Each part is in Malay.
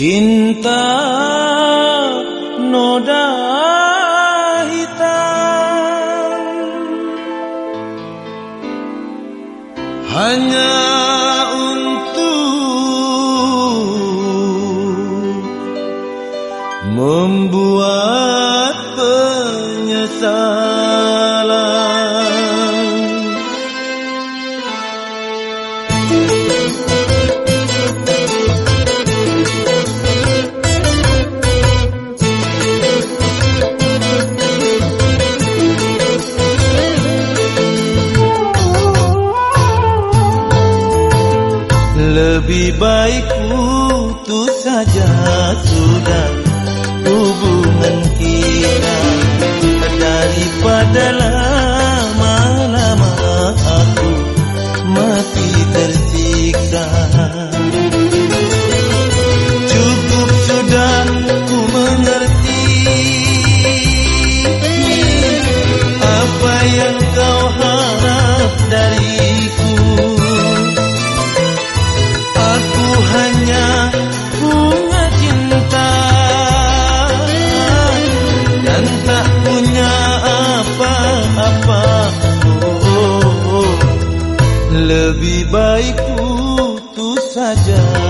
Cinta saja sudah hubungan kita. Daripada saja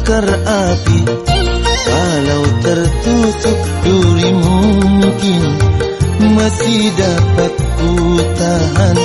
bakar api. Kalau tertutup duri mungkin Masih dapat ku tahan.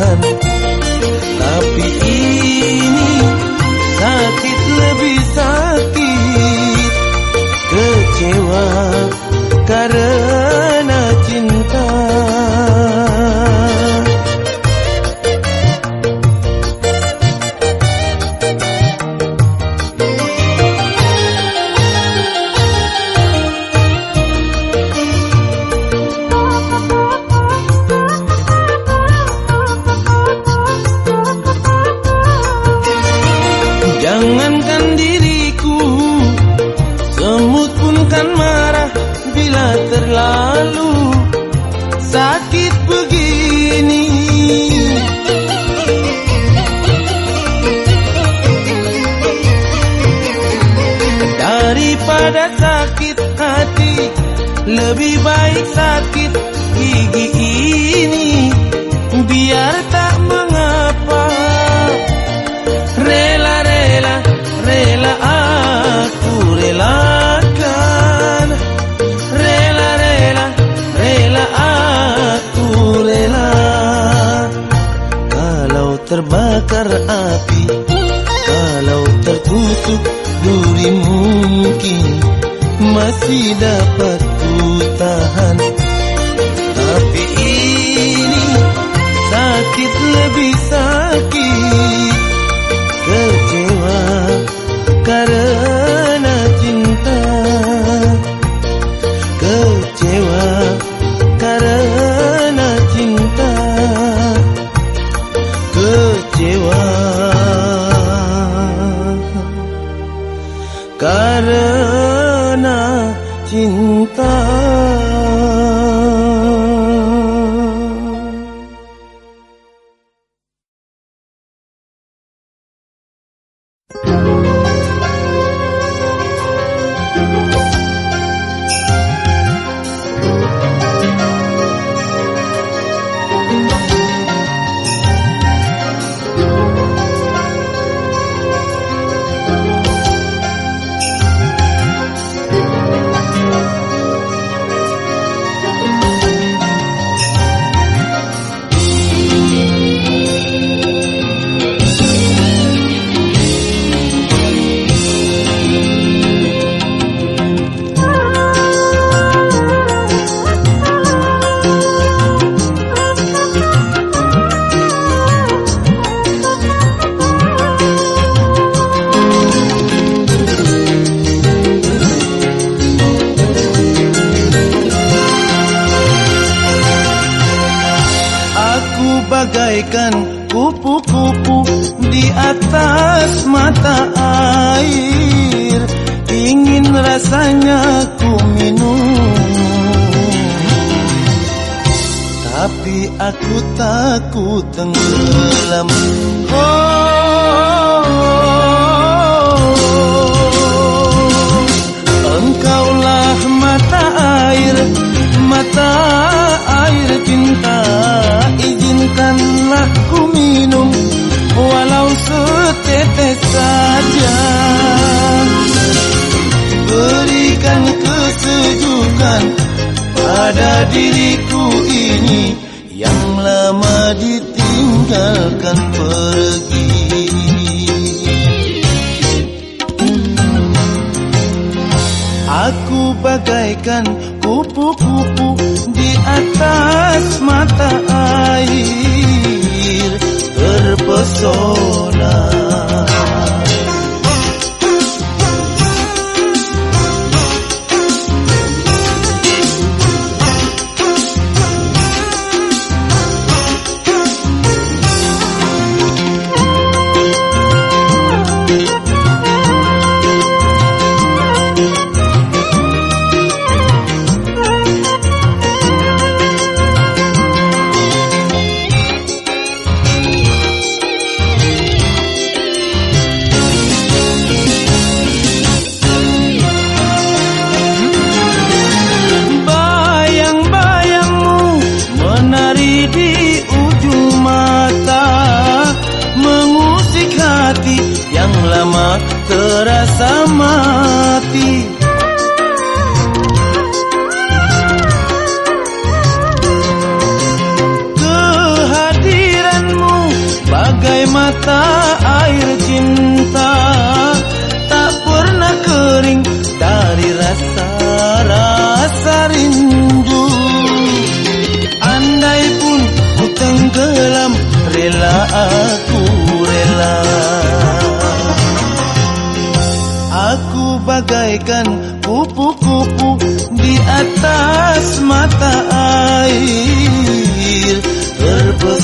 Tuhan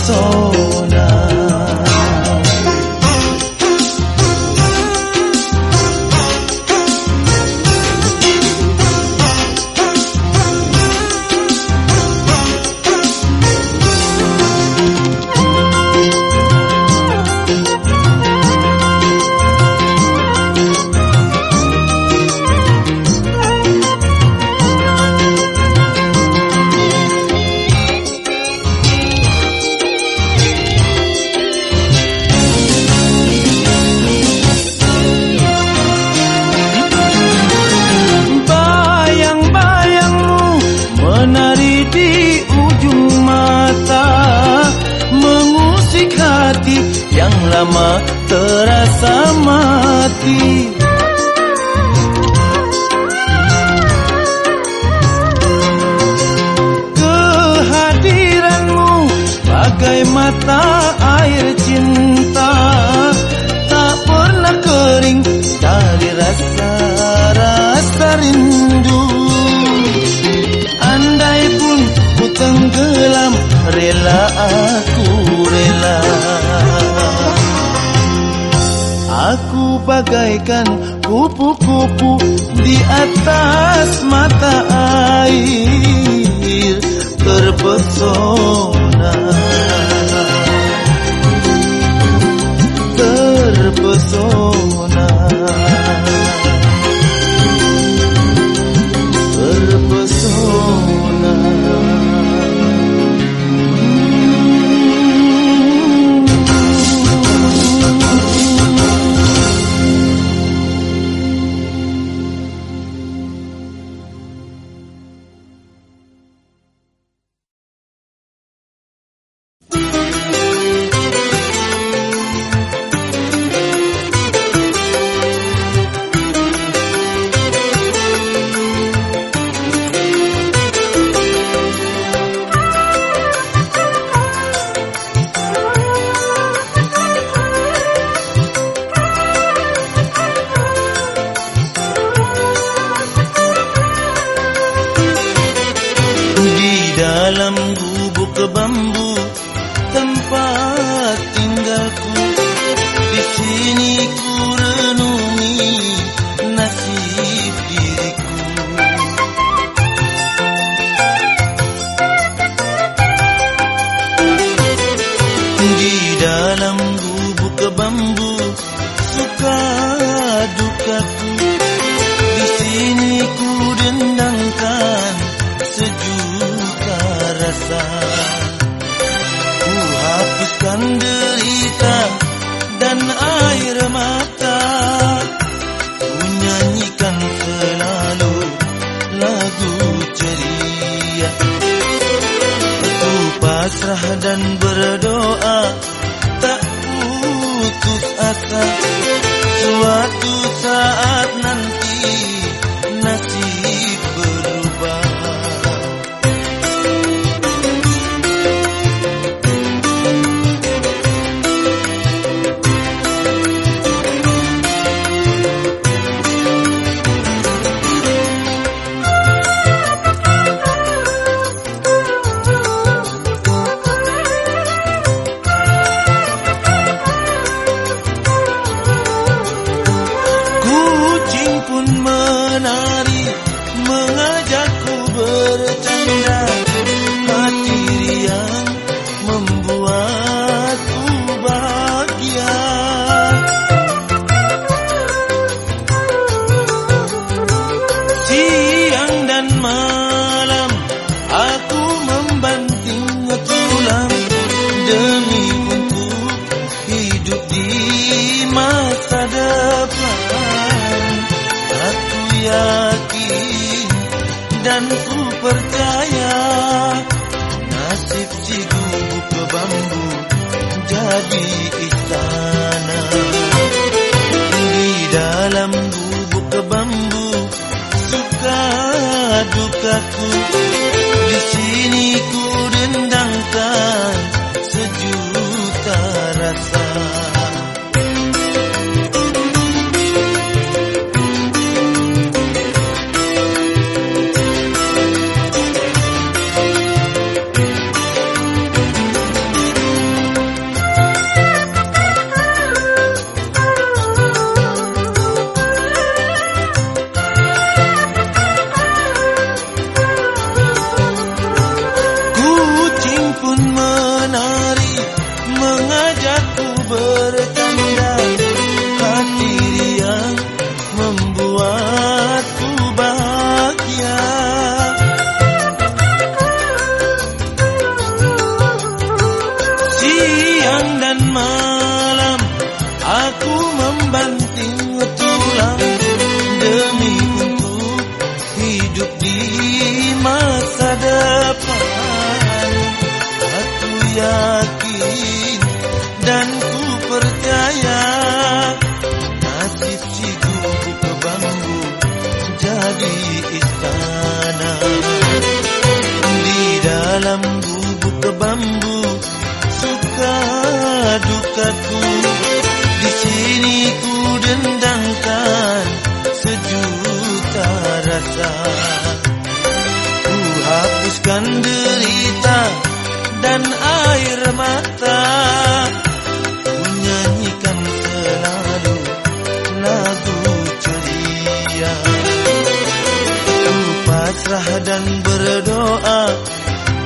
soul. 我走。kita Ku hapuskan derita dan air mata. Ku nyanyikan selalu lagu ceria. Ku pasrah dan berdoa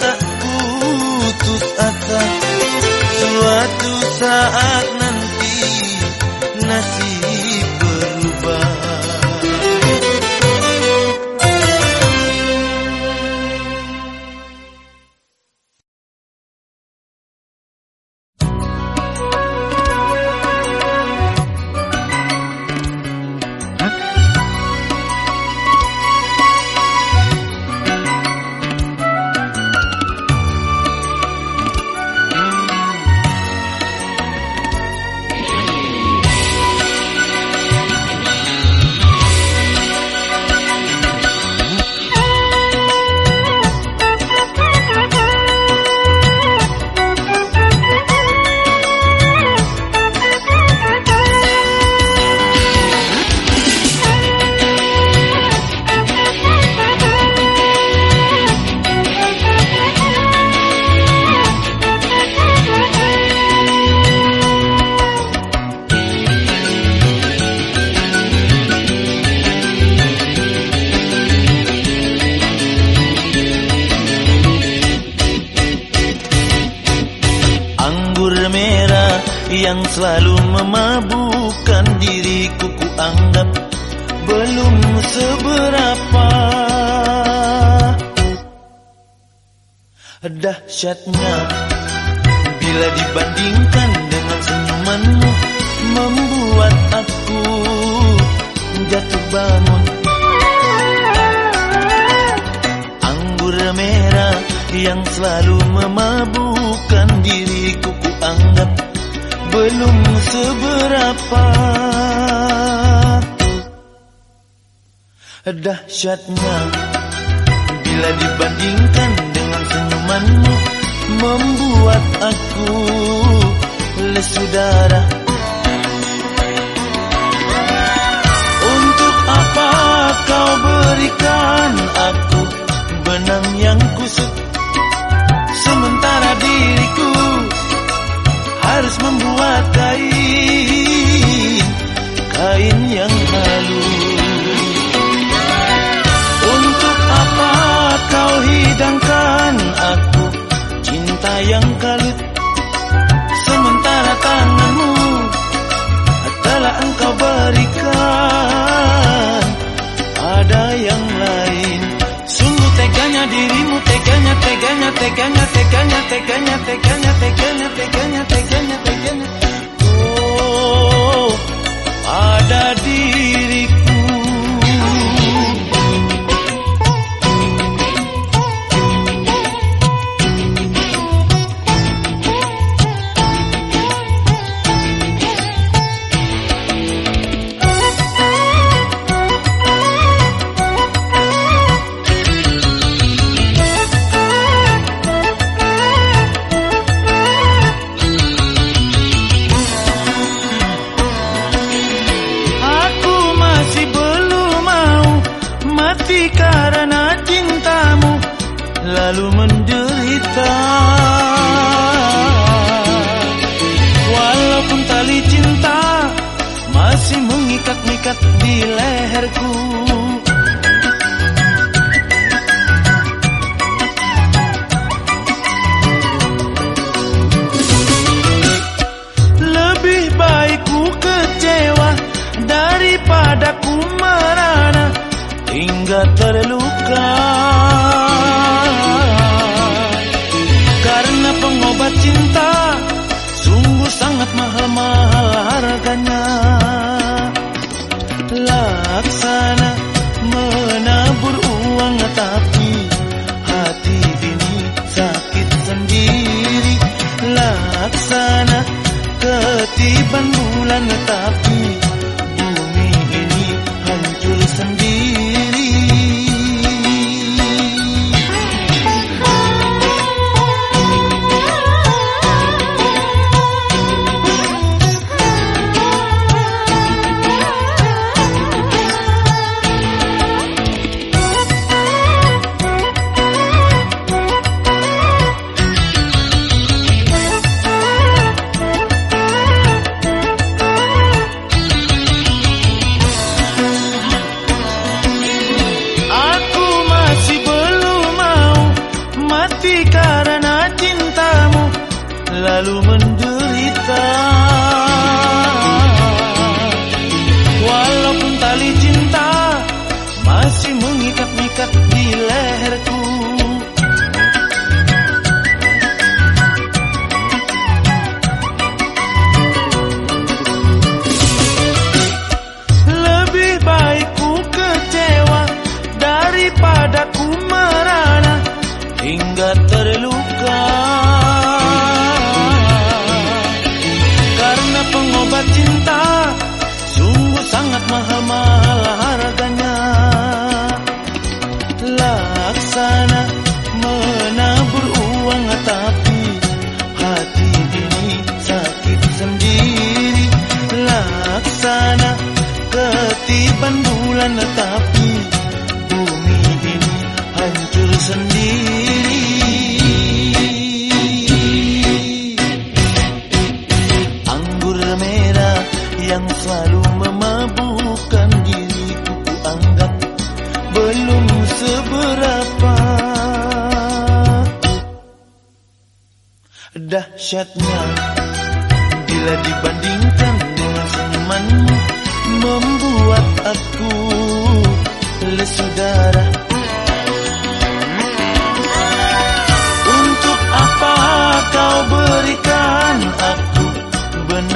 tak putus asa Suatu saat Dahsyatnya. Bila dibandingkan dengan senyumanmu Membuat aku jatuh bangun. Anggur merah yang selalu memabukkan diriku Ku anggap belum seberapa. Dahsyatnya Bila dibandingkan dengan senyumanmu Membuat aku lesu darah. Untuk apa kau berikan aku Benang yang kusut? Sementara diriku Harus membuat kain Kain yang halus yang kalut sementara tanganmu telah engkau berikan. Ada yang lain. Sungguh teganya dirimu teganya teganya teganya teganya teganya teganya teganya teganya teganya teganya. Oh ada diriku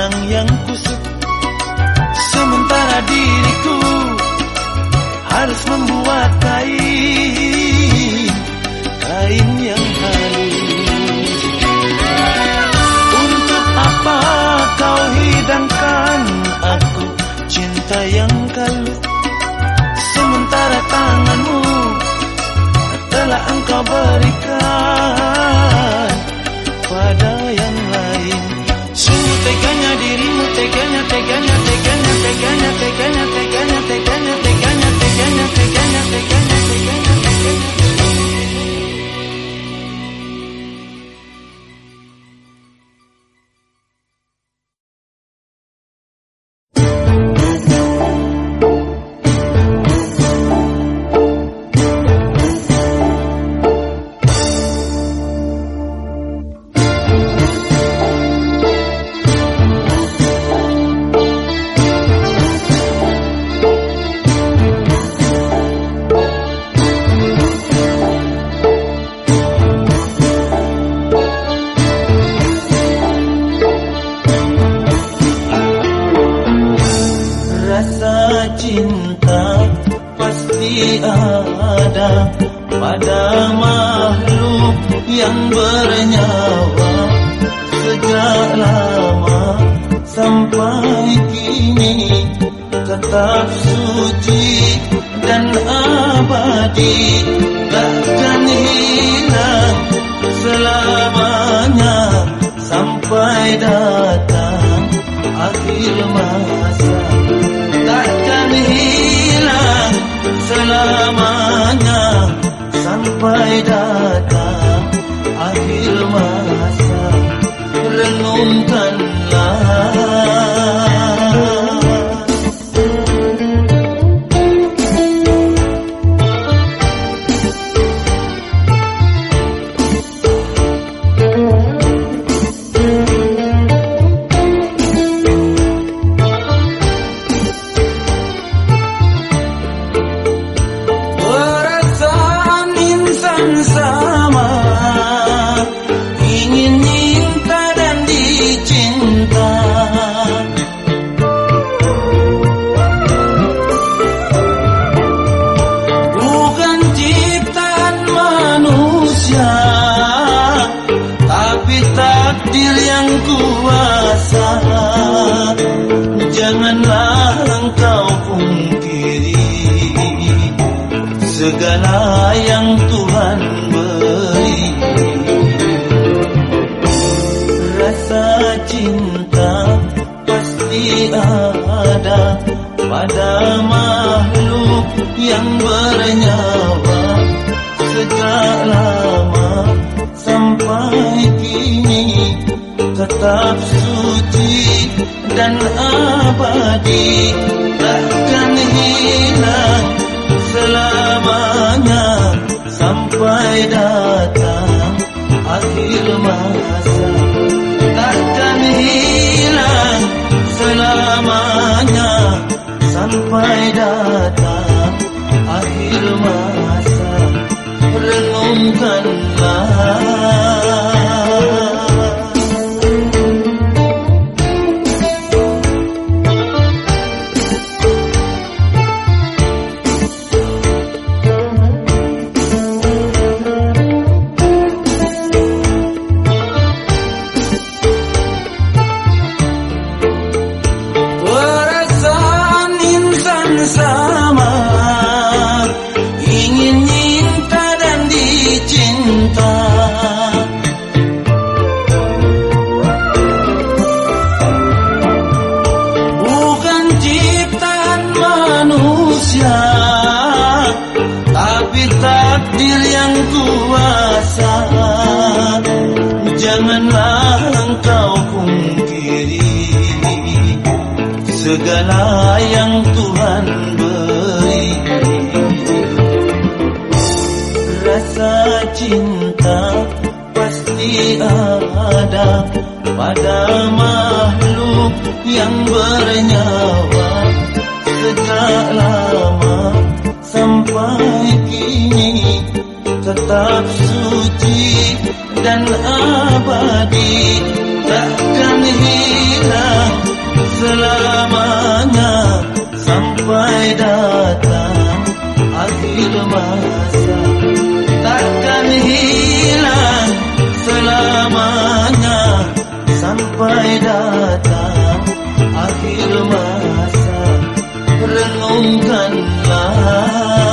benang yang kusut. Sementara diriku harus membuat kain. Kain yang halus. Untuk apa kau hidangkan aku cinta yang kalut? Sementara tanganmu telah engkau berikan. Pada makhluk yang bernyawa. Sejak lama sampai kini tetap suci dan abadi. Takkan hilang selamanya sampai datang akhir masa sampai datang akhir masa. Renungkanlah Rasa cinta pasti ada pada makhluk yang bernyawa. Sejak lama sampai kini tetap suci dan abadi. Takkan hilang selamanya sampai datang masa. takkan hilang selamanya sampai datang akhir masa. Renungkanlah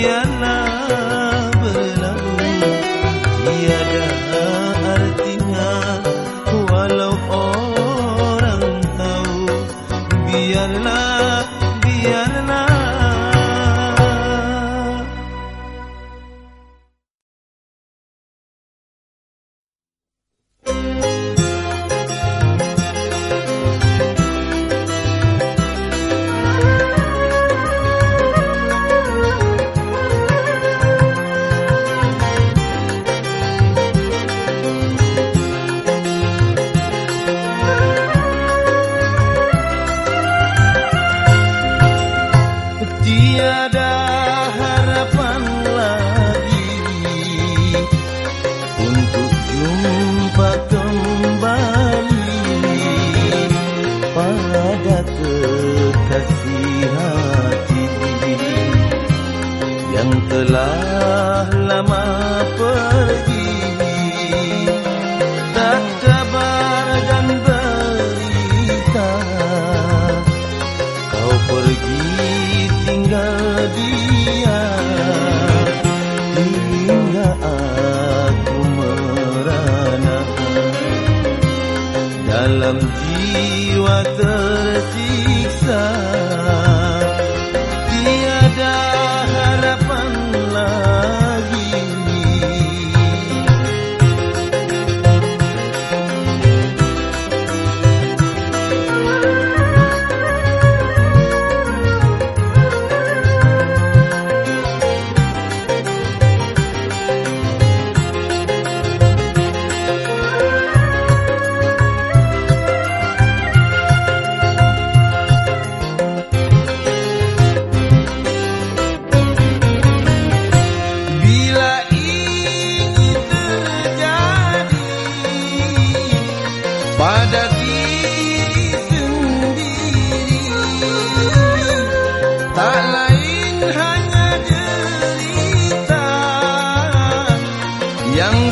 Yan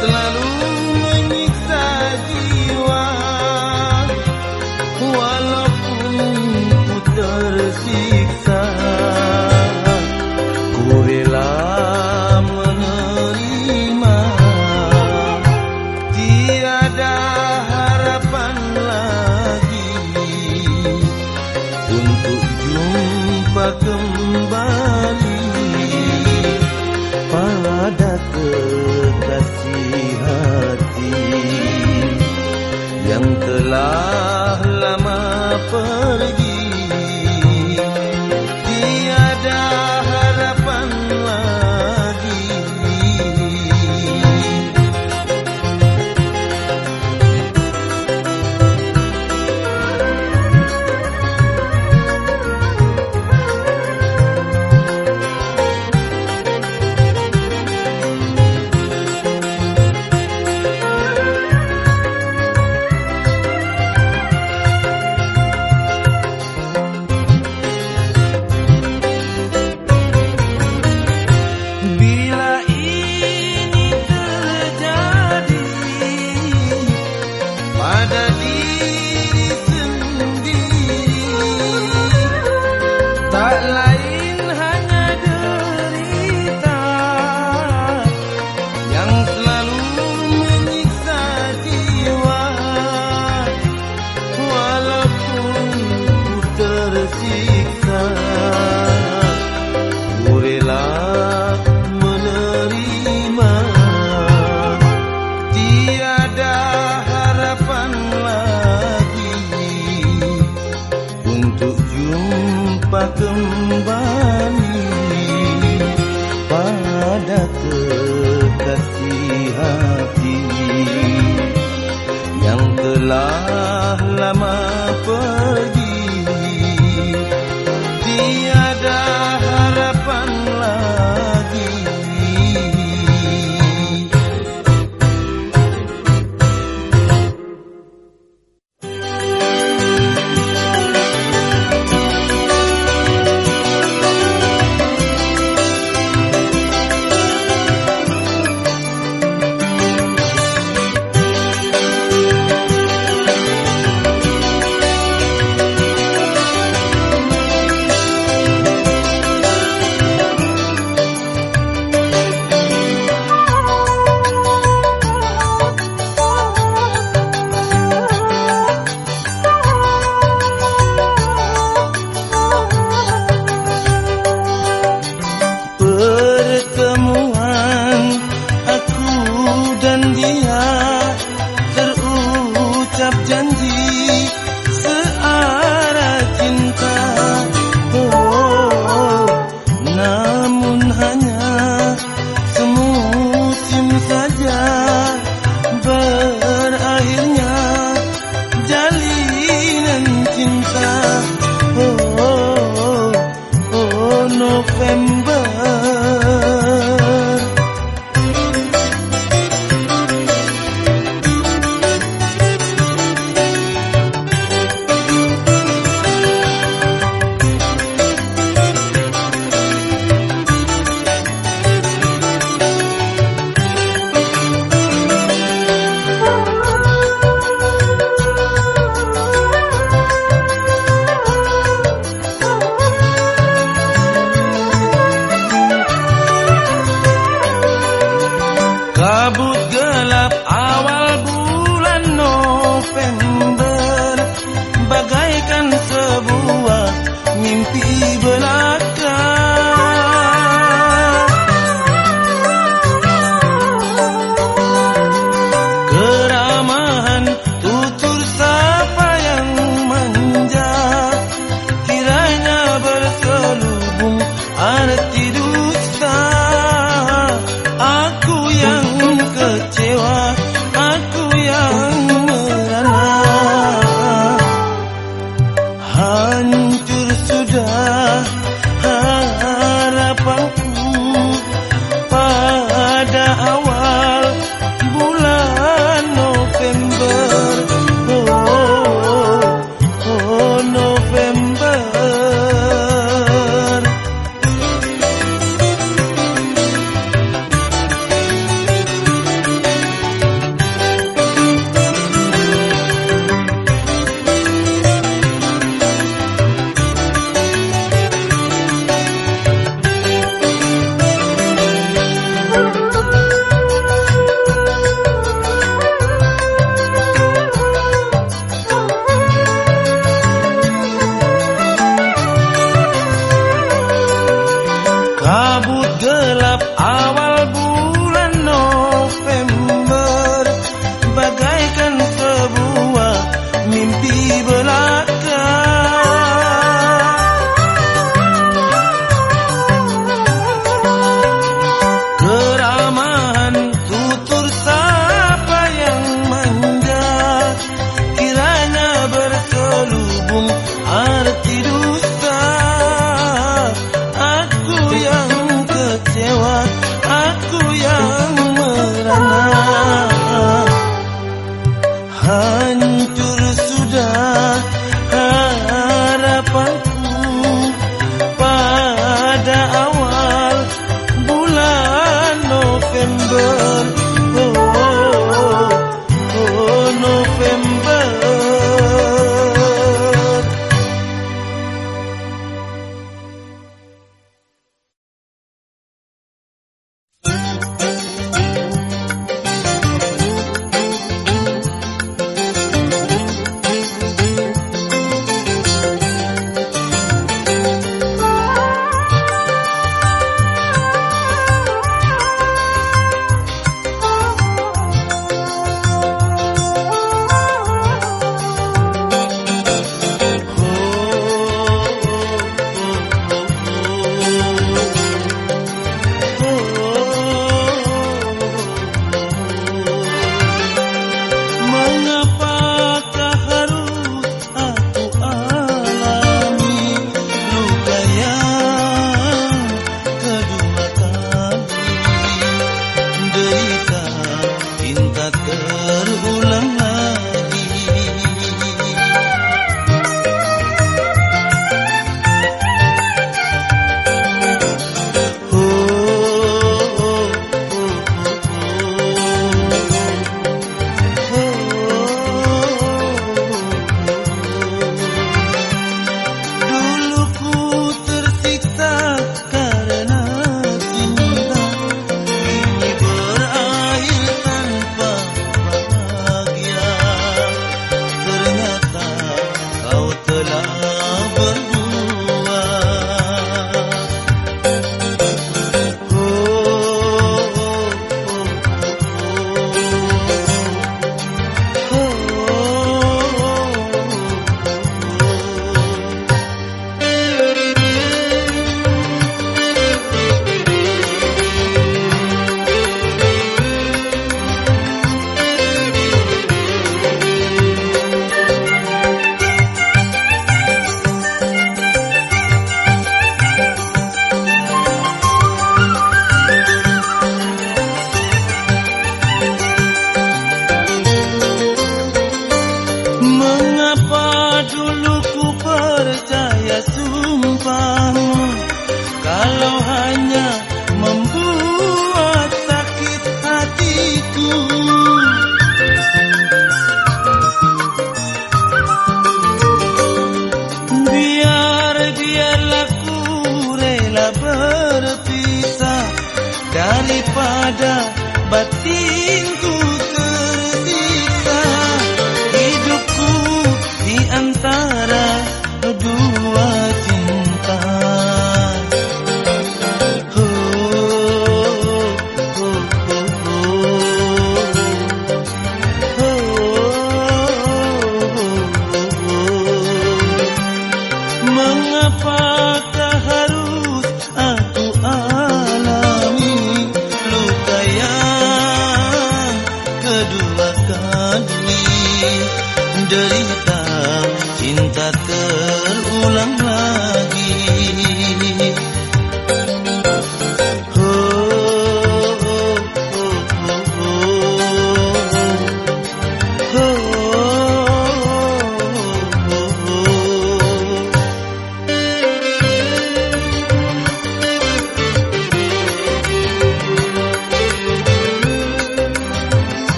yang selalu menyiksa hancur sudah harapan.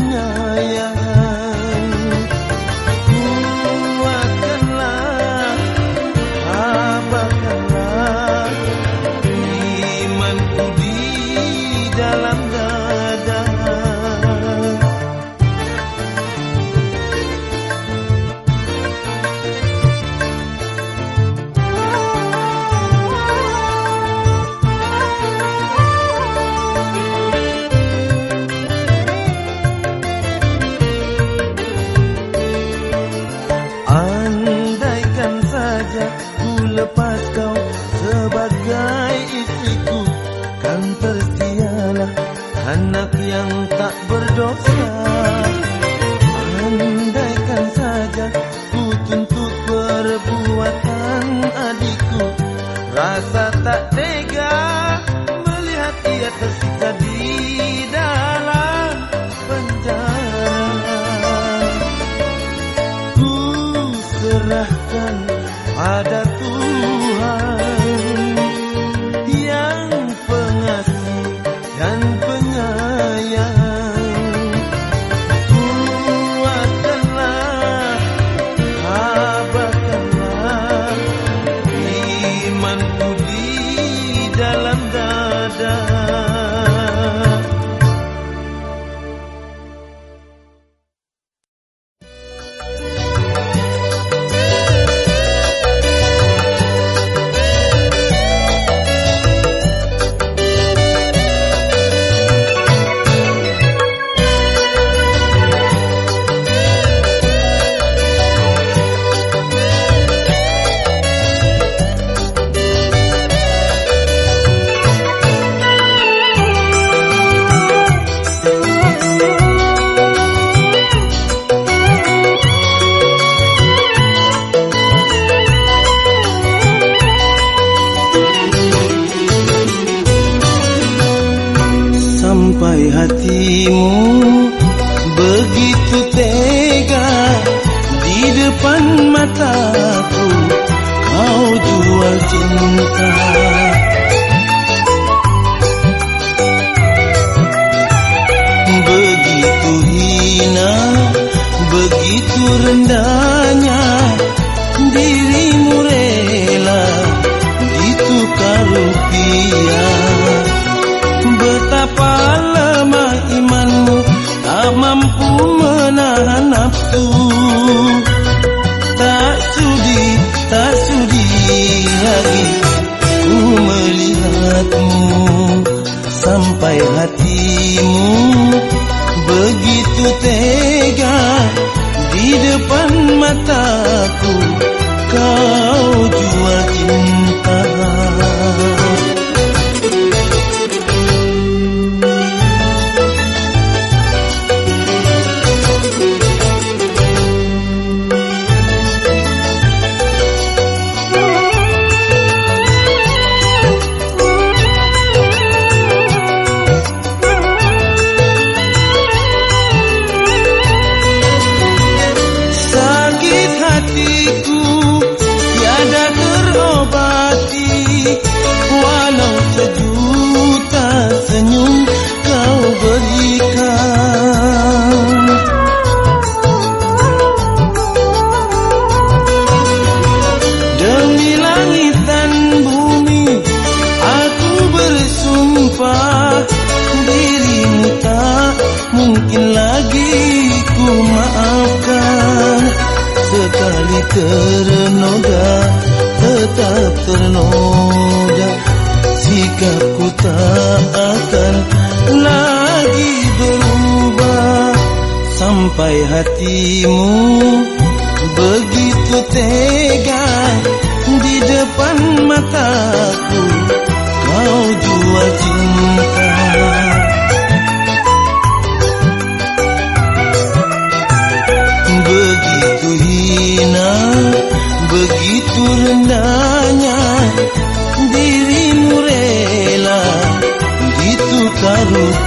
Yeah. dan mataku kau jual cinta. Begitu hina begitu rendah.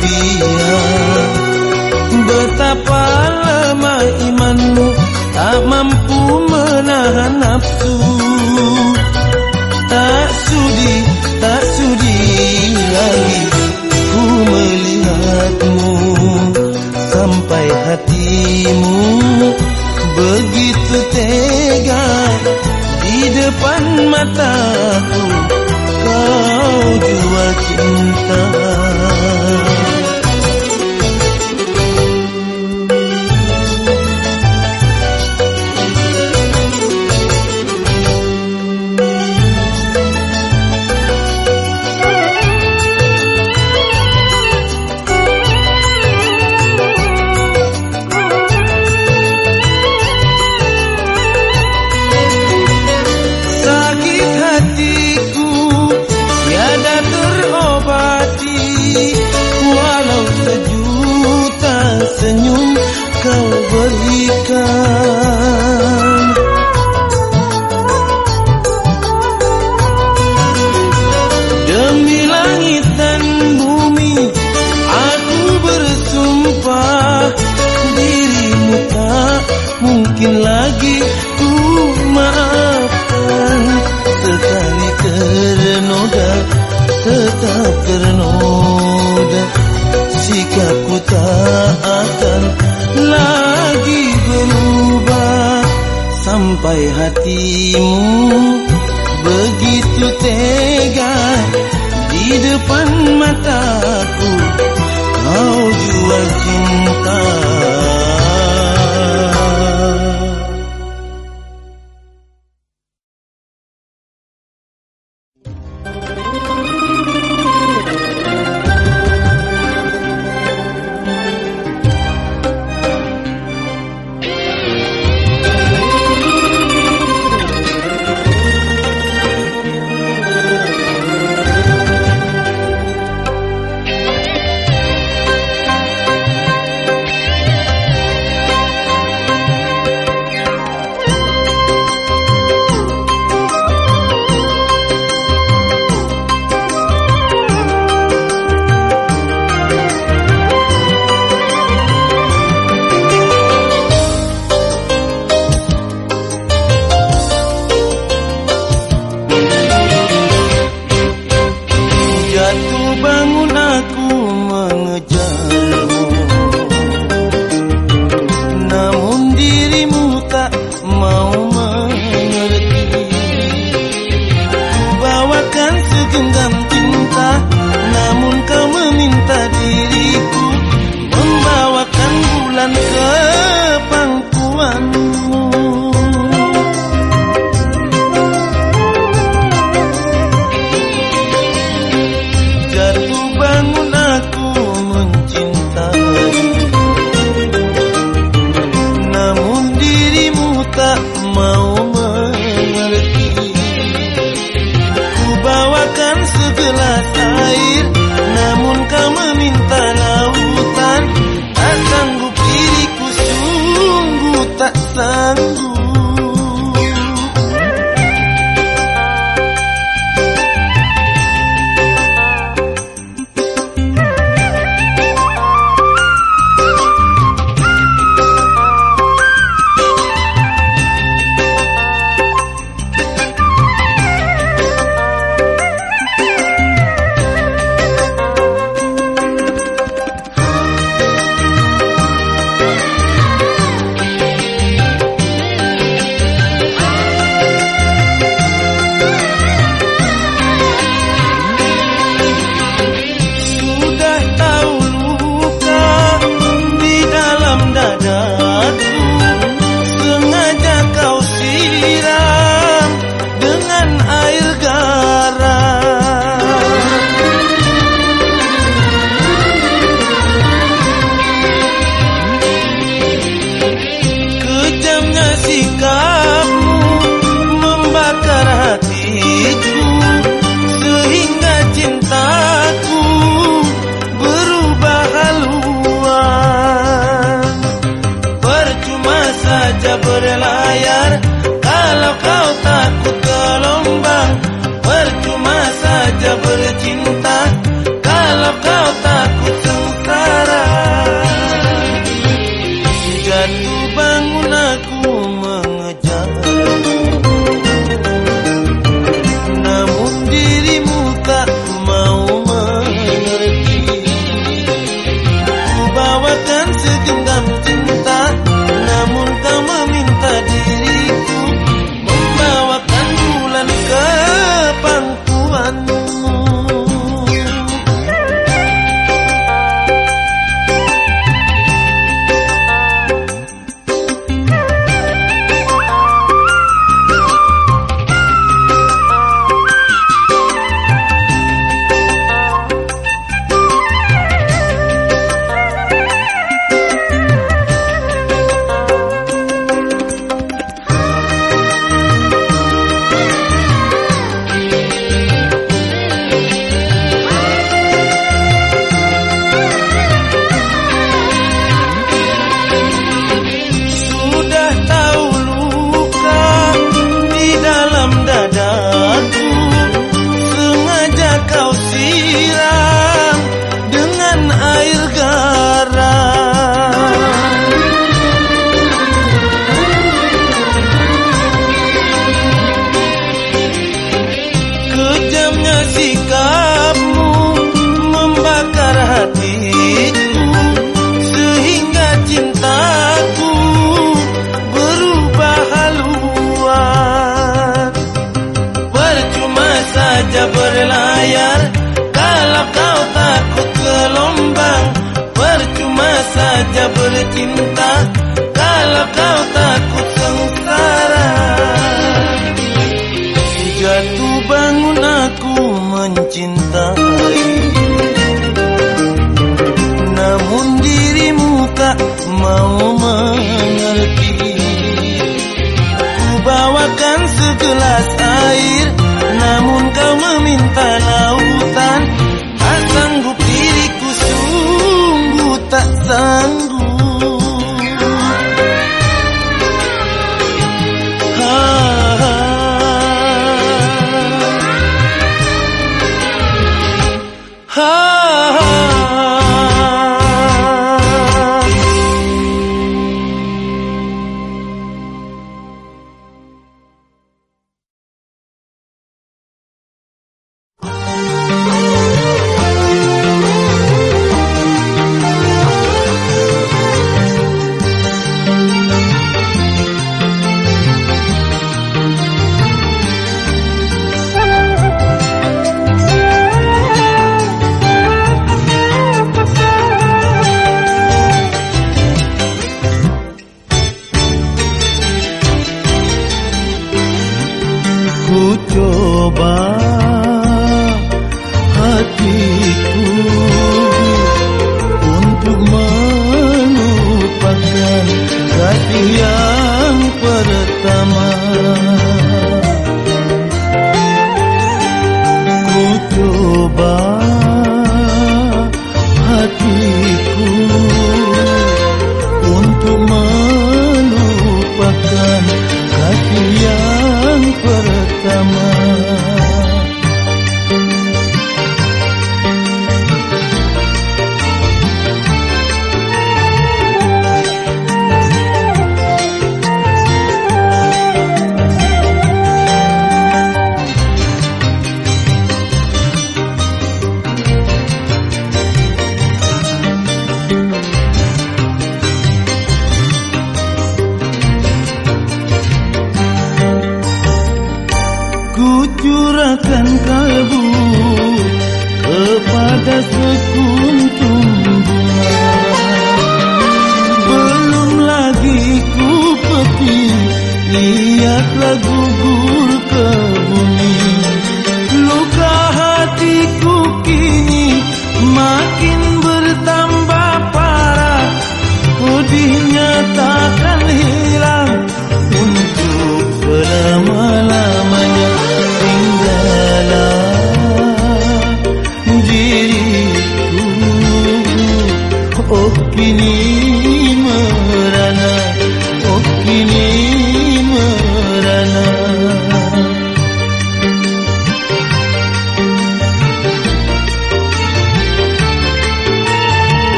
Rupiah Betapa lemah imanmu tak mampu menahan nafsu. Tak sudi, tak sudi lagi ku melihatmu. Sampai hatimu begitu tega Di depan mataku